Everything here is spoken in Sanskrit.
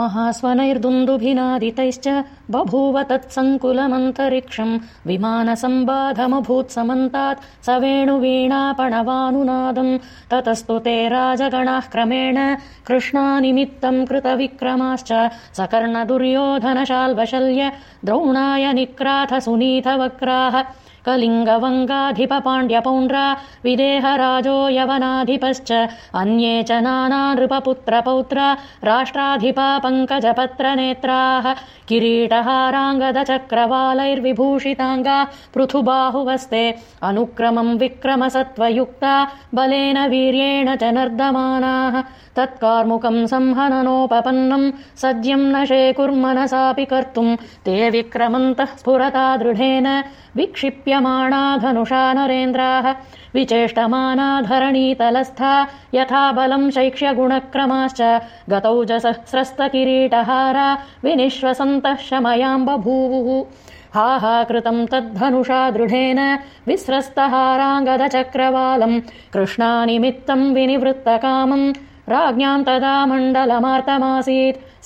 महास्वनैर्दुन्दुभिनादितैश्च बभूव तत्सङ्कुलमन्तरिक्षम् विमानसम्बाधमभूत्समन्तात् वेणुवीणापणवानुनादम् ततस्तु ते राजगणाः क्रमेण कृष्णानिमित्तम् कृतविक्रमाश्च सकर्णदुर्योधनशाल्वशल्य द्रोणाय निक्राथ सुनीतवक्राः कलिङ्गवङ्गाधिपपाण्ड्यपौण्ड्रा विदेहराजो यवनाधिपश्च अन्ये च नाना नृपपुत्रपौत्रा राष्ट्राधिपा पङ्कजपत्रनेत्राः किरीटहाराङ्गदचक्रवालैर्विभूषिताङ्गा पृथुबाहुवस्ते अनुक्रमम् विक्रमसत्त्वयुक्ता बलेन वीर्येण च नर्दमानाः तत्कार्मुकम् संहननोपपन्नम् सद्यम् न शेकुर्मनसापि कर्तुम् ते विक्रमन्तः स्फुरता दृढेन धनुषा नरेन्द्राः विचेष्टमाना धरणीतलस्था यथा बलम् शैक्ष्यगुणक्रमाश्च गतौ जसहस्रस्तकिरीटहारा विनिश्वसन्तः शमयाम् बभूवुः हा हा कृतम् तद्धनुषा दृढेन विस्रस्तहाराङ्गदचक्रवालम् कृष्णानिमित्तम् विनिवृत्तकामम् राज्ञाम् तदा मण्डलमार्तमासीत्